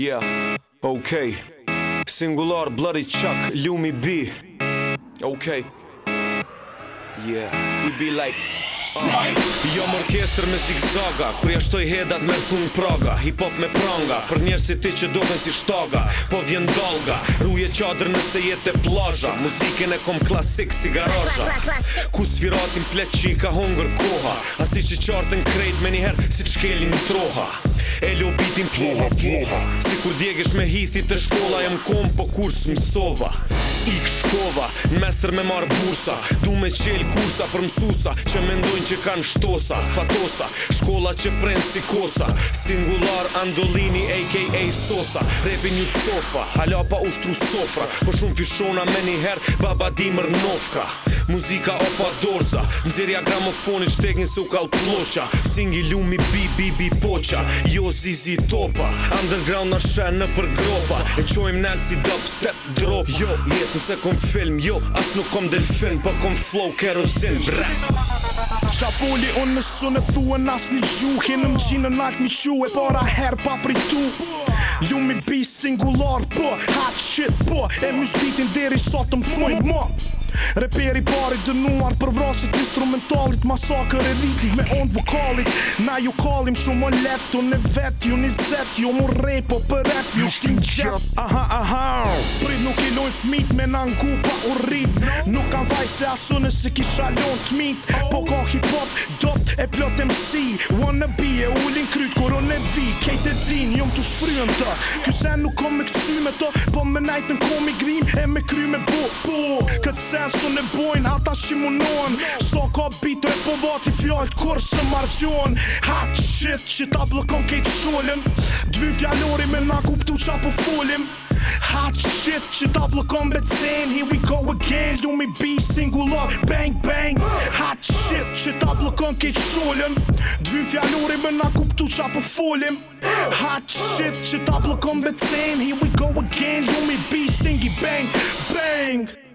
Yeah, ok Singular, bloody chuck, Lumi B bi Ok Yeah, we be like Uh, jo më me zigzaga Kërja shtoj hedat me thunë praga Hip hop me pranga Për njerë si ti që dohen si shtaga Po vjen dalga Ruje qadr nëse jetë e plaja Muzikën e kom klasik si garaja Ku sviratin pleq ka hongër koha Asi që qartën krejt me njëherë Si çkelin në troha e lobitin ploha, ploha Si kur djegesh me hithi të shkolla, jem kom po kurs mësova Ik shkova, mester me marë bursa Du me qelë kursa për mësusa Që mendojnë që kanë shtosa, fatosa Shkolla që prend si kosa Singular Andolini a.k.a. Sosa Repi një cofa, halapa ushtru sofra Po shumë fishona me njëherë, baba dimër nofka Muzika o pa dorza Nxirja gramofonit shtekin se u kal ploqa Singi lumi bi bi bi poqa Jo zizi topa Underground na shen në për gropa E qojmë nalë si dub step drop Jo, jetën se kom film Jo, as nuk kom delfin Pa po kom flow kerosin Bre Qafulli unë në sunë thua nas një gjuhi Në mqinë në mi qua e para her pa pritu Lumi bi singular po Hot shit po E mjë bitin deri sotë më fujnë Mo Reperi pari dënuar për vrasit instrumentalit Masakër e litit me ond vokalit Na ju kalim shumë o leto në vet Ju një zet, ju mu repo për rap Ju shtim qep, aha, aha Prit nuk i lojnë fmit me nangu pa u rrit Nuk kam vaj se asu nëse kisha lojnë t'mit oh. Po e plot MC, mësi Wanna be e ullin kryt kur on e vi Kejt e din, jom tu shfryën të Ky sen nuk kom me këtë syme të Po me najtën kom i grim e me kry me bo bo, këtë sen së ne bojnë Hata shimunon So ka bitë e po vati fjallë Kërë së margjon Hot shit që ta blokon kejtë sholim Dvim fjallori me na kuptu qa po folim Hot shit që ta blokon becen Here we go again, du mi bi singulor Bang bang Hot shit që ta blokon kejt shullin Dvim fjallurim me na kuptu qa për po Hot shit që ta blokon becen Here we go again, du mi bi singi Bang bang Bang